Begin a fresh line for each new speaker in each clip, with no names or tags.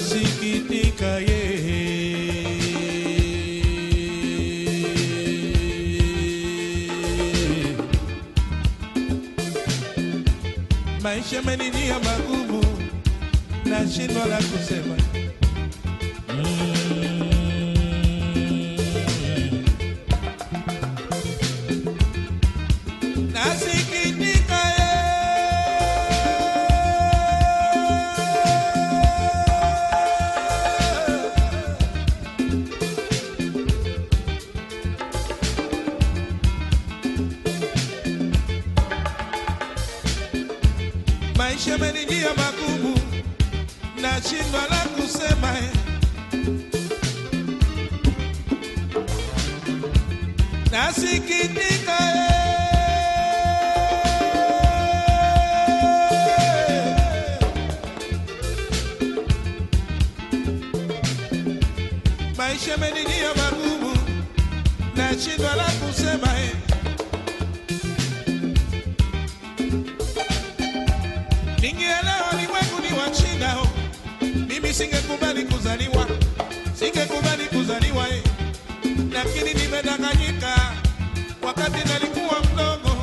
nasikitika yeye. Maisha yamenijia magumu nashindwa la kusema maisha yamenijia magumu nashindwa la kusema eh. nasikitika eh. maisha yamenijia magumu nashindwa la kusema eh. Oh. mimi singekubali kuzaliwa, singekubali kuzaliwa eh. lakini nimedanganyika. Wakati nalikuwa mdogo,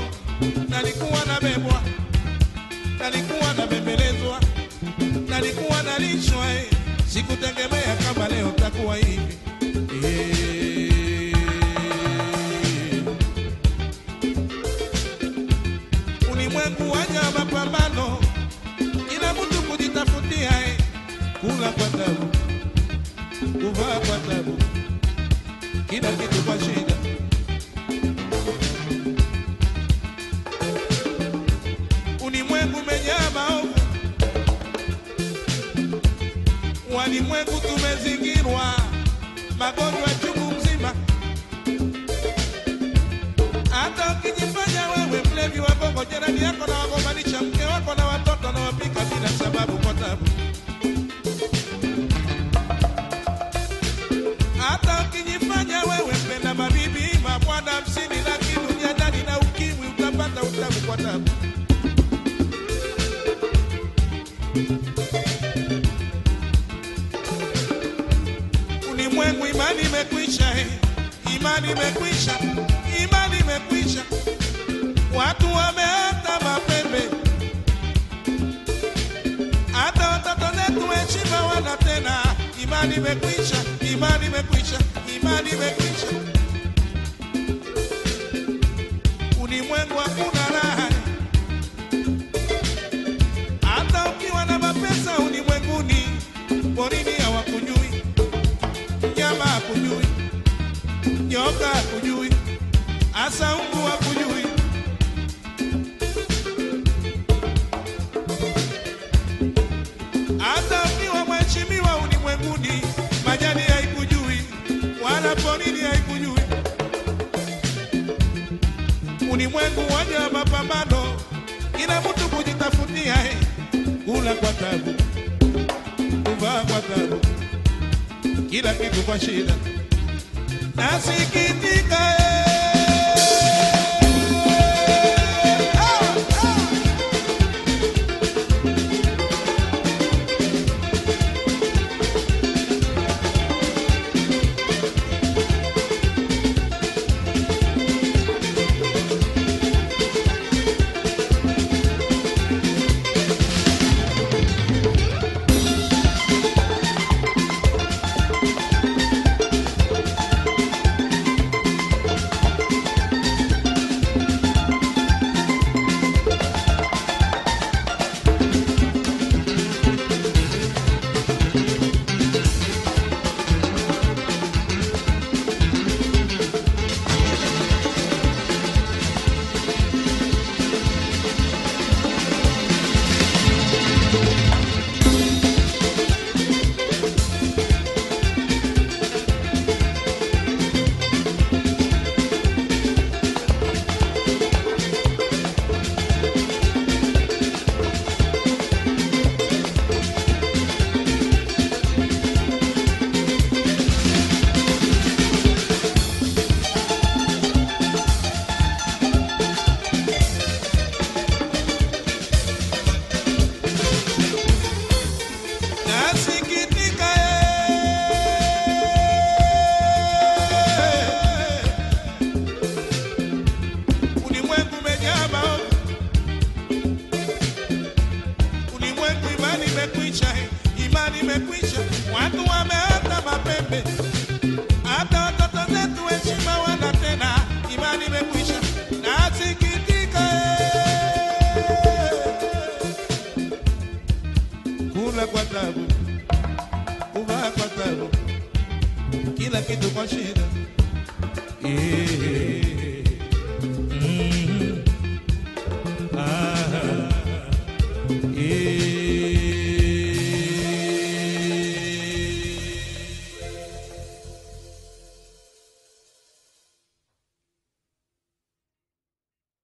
nalikuwa nabebwa, nalikuwa nabembelezwa, nalikuwa nalishwa eh. sikutegemea kama leo takuwa hivi walimwengu tumezingirwa, magonjwa chungu mzima. Hata ukijifanya wewe mlevi wa bongo, jirani yako na wagombanisha imani imekwisha, eh. imani imekwisha, imani imekwisha, watu wameata mapembe, hata watoto wetu heshima wana tena. Imani imekwisha, imani imekwisha, imani imekwisha. Ulimwengu hakuna raha, hata ukiwa na mapesa ulimwenguni, porini nyoka kujui, hasa mbu hakujui. Hata ukiwa mheshimiwa ulimwenguni, majani haikujui wala porini haikujui. Ulimwengu waja wa mapambano, kila mtu kujitafutia, eh, kula kwa tabu, kuvaa kwa tabu, kila kitu kwa shida nasikitika eh. Ah, zapatão que la que tu cochina e ah e